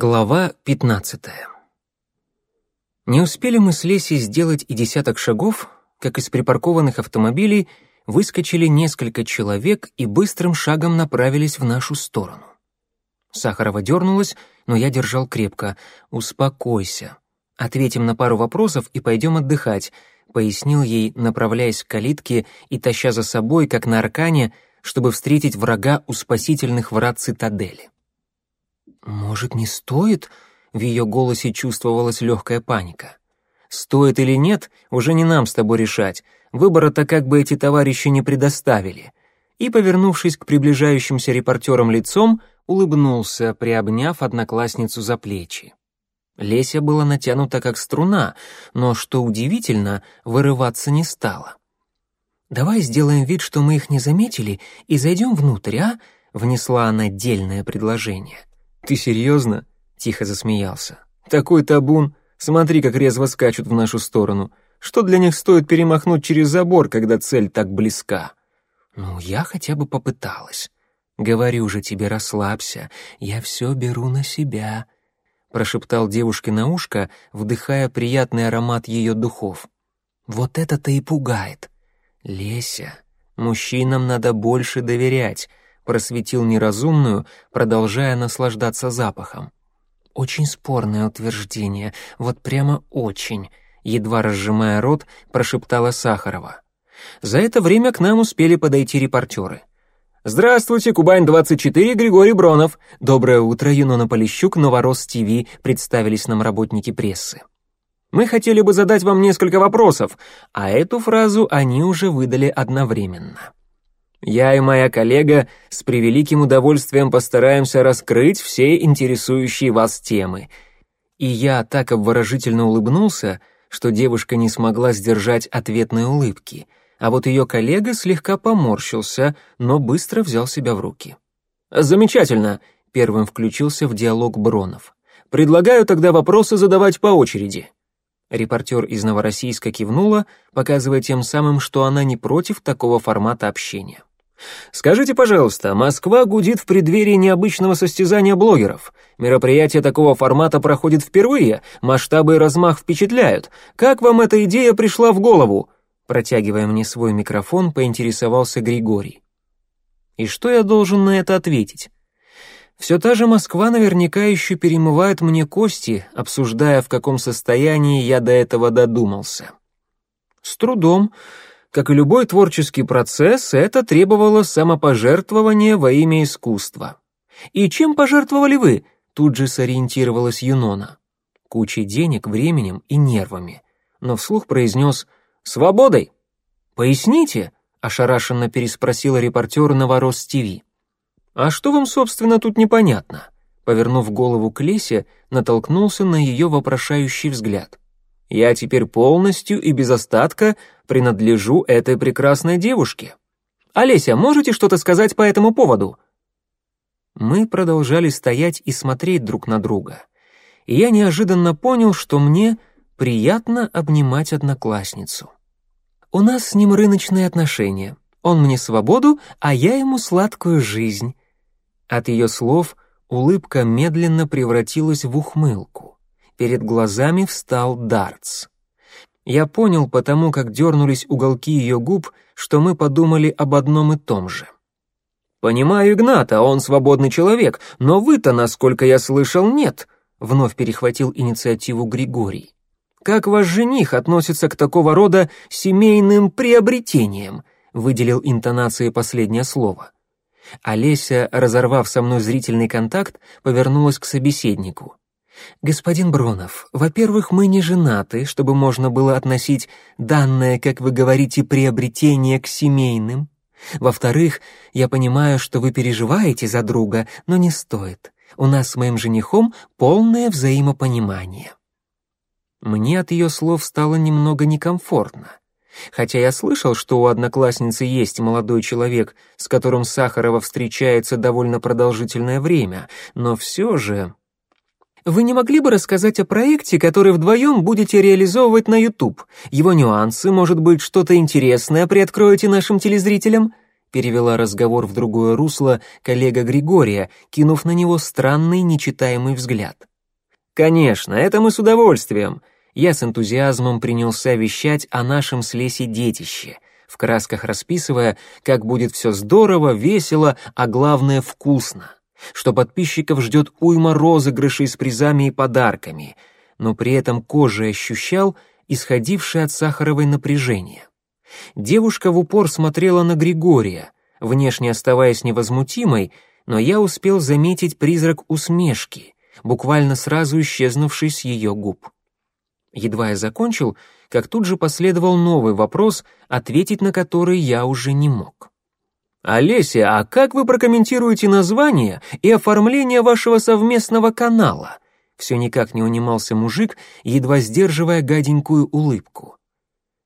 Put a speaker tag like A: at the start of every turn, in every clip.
A: Глава 15. Не успели мы с Лесей сделать и десяток шагов, как из припаркованных автомобилей выскочили несколько человек и быстрым шагом направились в нашу сторону. Сахарова дернулась, но я держал крепко. «Успокойся. Ответим на пару вопросов и пойдем отдыхать», — пояснил ей, направляясь к калитке и таща за собой, как на аркане, чтобы встретить врага у спасительных врат цитадели. «Может, не стоит?» — в ее голосе чувствовалась легкая паника. «Стоит или нет, уже не нам с тобой решать. Выбора-то как бы эти товарищи не предоставили». И, повернувшись к приближающимся репортерам лицом, улыбнулся, приобняв одноклассницу за плечи. Леся была натянута как струна, но, что удивительно, вырываться не стала. «Давай сделаем вид, что мы их не заметили, и зайдем внутрь, а?» — внесла она дельное предложение. «Ты серьезно?» — тихо засмеялся. «Такой табун! Смотри, как резво скачут в нашу сторону. Что для них стоит перемахнуть через забор, когда цель так близка?» «Ну, я хотя бы попыталась. Говорю же тебе, расслабься, я все беру на себя», — прошептал девушке на ушко, вдыхая приятный аромат ее духов. «Вот это-то и пугает. Леся, мужчинам надо больше доверять, просветил неразумную, продолжая наслаждаться запахом. Очень спорное утверждение, вот прямо очень, едва разжимая рот, прошептала Сахарова. За это время к нам успели подойти репортеры. «Здравствуйте, Кубань-24, Григорий Бронов. Доброе утро, Юнона Полищук, Новорос ТВ», представились нам работники прессы. «Мы хотели бы задать вам несколько вопросов, а эту фразу они уже выдали одновременно». Я и моя коллега с превеликим удовольствием постараемся раскрыть все интересующие вас темы. И я так обворожительно улыбнулся, что девушка не смогла сдержать ответной улыбки, а вот ее коллега слегка поморщился, но быстро взял себя в руки. «Замечательно», — первым включился в диалог Бронов. «Предлагаю тогда вопросы задавать по очереди». Репортер из Новороссийска кивнула, показывая тем самым, что она не против такого формата общения. Скажите, пожалуйста, Москва гудит в преддверии необычного состязания блогеров. Мероприятие такого формата проходит впервые, масштабы и размах впечатляют. Как вам эта идея пришла в голову? Протягивая мне свой микрофон, поинтересовался Григорий. И что я должен на это ответить? Все та же Москва наверняка еще перемывает мне кости, обсуждая, в каком состоянии я до этого додумался. С трудом, как и любой творческий процесс, это требовало самопожертвования во имя искусства. «И чем пожертвовали вы?» — тут же сориентировалась Юнона. Кучей денег, временем и нервами. Но вслух произнес «Свободой!» «Поясните?» — ошарашенно переспросила репортер Новорос ТВ. «А что вам, собственно, тут непонятно?» Повернув голову к Лесе, натолкнулся на ее вопрошающий взгляд. Я теперь полностью и без остатка принадлежу этой прекрасной девушке. Олеся, можете что-то сказать по этому поводу?» Мы продолжали стоять и смотреть друг на друга. И я неожиданно понял, что мне приятно обнимать одноклассницу. У нас с ним рыночные отношения. Он мне свободу, а я ему сладкую жизнь. От ее слов улыбка медленно превратилась в ухмылку. Перед глазами встал Дартс. Я понял потому, как дернулись уголки ее губ, что мы подумали об одном и том же. «Понимаю Игната, он свободный человек, но вы-то, насколько я слышал, нет», — вновь перехватил инициативу Григорий. «Как ваш жених относится к такого рода семейным приобретениям?» — выделил интонацией последнее слово. Олеся, разорвав со мной зрительный контакт, повернулась к собеседнику. «Господин Бронов, во-первых, мы не женаты, чтобы можно было относить данное, как вы говорите, приобретение к семейным. Во-вторых, я понимаю, что вы переживаете за друга, но не стоит. У нас с моим женихом полное взаимопонимание». Мне от ее слов стало немного некомфортно. Хотя я слышал, что у одноклассницы есть молодой человек, с которым Сахарова встречается довольно продолжительное время, но все же вы не могли бы рассказать о проекте, который вдвоем будете реализовывать на YouTube? Его нюансы, может быть, что-то интересное приоткроете нашим телезрителям?» перевела разговор в другое русло коллега Григория, кинув на него странный нечитаемый взгляд. «Конечно, это мы с удовольствием!» Я с энтузиазмом принялся вещать о нашем с Лесей детище, в красках расписывая, как будет все здорово, весело, а главное вкусно, что подписчиков ждет уйма розыгрышей с призами и подарками, но при этом кожей ощущал исходившее от Сахаровой напряжение. Девушка в упор смотрела на Григория, внешне оставаясь невозмутимой, но я успел заметить призрак усмешки, буквально сразу исчезнувший с ее губ. Едва я закончил, как тут же последовал новый вопрос, ответить на который я уже не мог. «Олеся, а как вы прокомментируете название и оформление вашего совместного канала?» Все никак не унимался мужик, едва сдерживая гаденькую улыбку.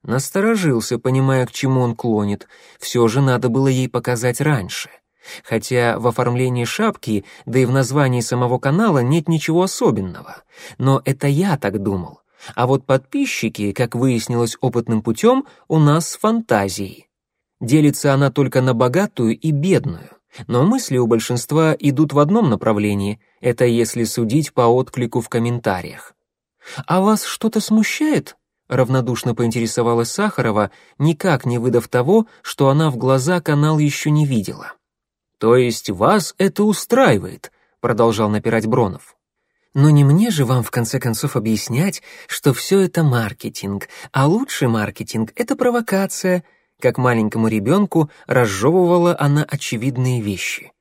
A: Насторожился, понимая, к чему он клонит. Все же надо было ей показать раньше. Хотя в оформлении шапки, да и в названии самого канала нет ничего особенного. Но это я так думал. А вот подписчики, как выяснилось опытным путем, у нас с фантазией. Делится она только на богатую и бедную. Но мысли у большинства идут в одном направлении, это если судить по отклику в комментариях. «А вас что-то смущает?» равнодушно поинтересовалась Сахарова, никак не выдав того, что она в глаза канал еще не видела. «То есть вас это устраивает?» — продолжал напирать Бронов. «Но не мне же вам в конце концов объяснять, что все это маркетинг, а лучший маркетинг — это провокация», как маленькому ребенку разжевывала она очевидные вещи.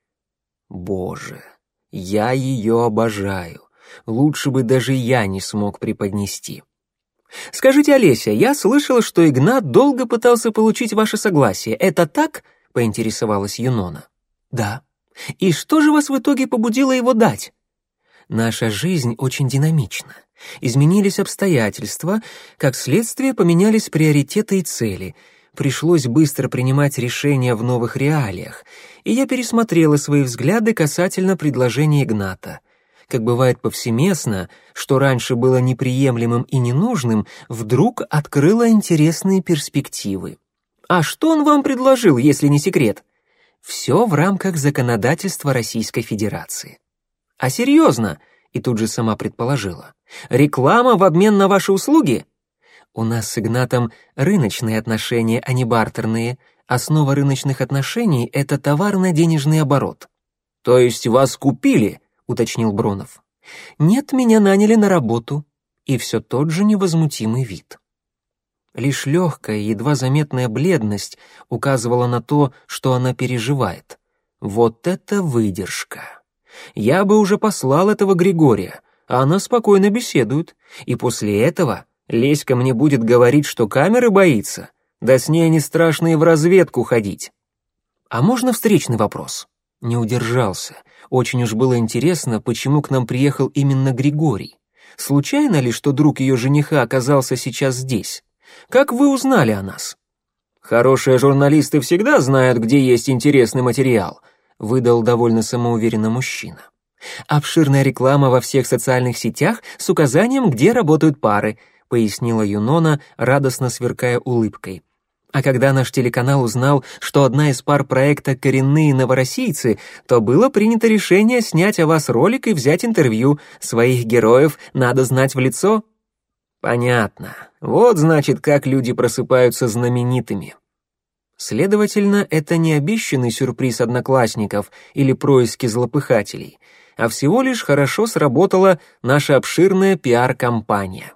A: «Боже, я ее обожаю. Лучше бы даже я не смог преподнести». «Скажите, Олеся, я слышала, что Игнат долго пытался получить ваше согласие. Это так?» — поинтересовалась Юнона. «Да». «И что же вас в итоге побудило его дать?» «Наша жизнь очень динамична. Изменились обстоятельства, как следствие поменялись приоритеты и цели. Пришлось быстро принимать решения в новых реалиях, и я пересмотрела свои взгляды касательно предложения Игната — как бывает повсеместно, что раньше было неприемлемым и ненужным, вдруг открыло интересные перспективы. А что он вам предложил, если не секрет? Все в рамках законодательства Российской Федерации. А серьезно? И тут же сама предположила. Реклама в обмен на ваши услуги? У нас с Игнатом рыночные отношения, а не бартерные. Основа рыночных отношений — это товарно-денежный оборот. То есть вас купили, уточнил Бронов. «Нет, меня наняли на работу». И все тот же невозмутимый вид. Лишь легкая, едва заметная бледность указывала на то, что она переживает. Вот это выдержка! Я бы уже послал этого Григория, а она спокойно беседует, и после этого Леська мне будет говорить, что камеры боится, да с ней не страшно и в разведку ходить. А можно встречный вопрос? Не удержался. Очень уж было интересно, почему к нам приехал именно Григорий. Случайно ли, что друг ее жениха оказался сейчас здесь? Как вы узнали о нас? Хорошие журналисты всегда знают, где есть интересный материал, выдал довольно самоуверенно мужчина. Обширная реклама во всех социальных сетях с указанием, где работают пары, пояснила Юнона, радостно сверкая улыбкой. А когда наш телеканал узнал, что одна из пар проекта «Коренные новороссийцы», то было принято решение снять о вас ролик и взять интервью. Своих героев надо знать в лицо. Понятно. Вот, значит, как люди просыпаются знаменитыми. Следовательно, это не обещанный сюрприз одноклассников или происки злопыхателей, а всего лишь хорошо сработала наша обширная пиар-компания.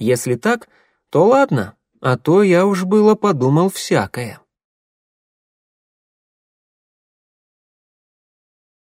A: Если так, то ладно, а то я уж было подумал всякое.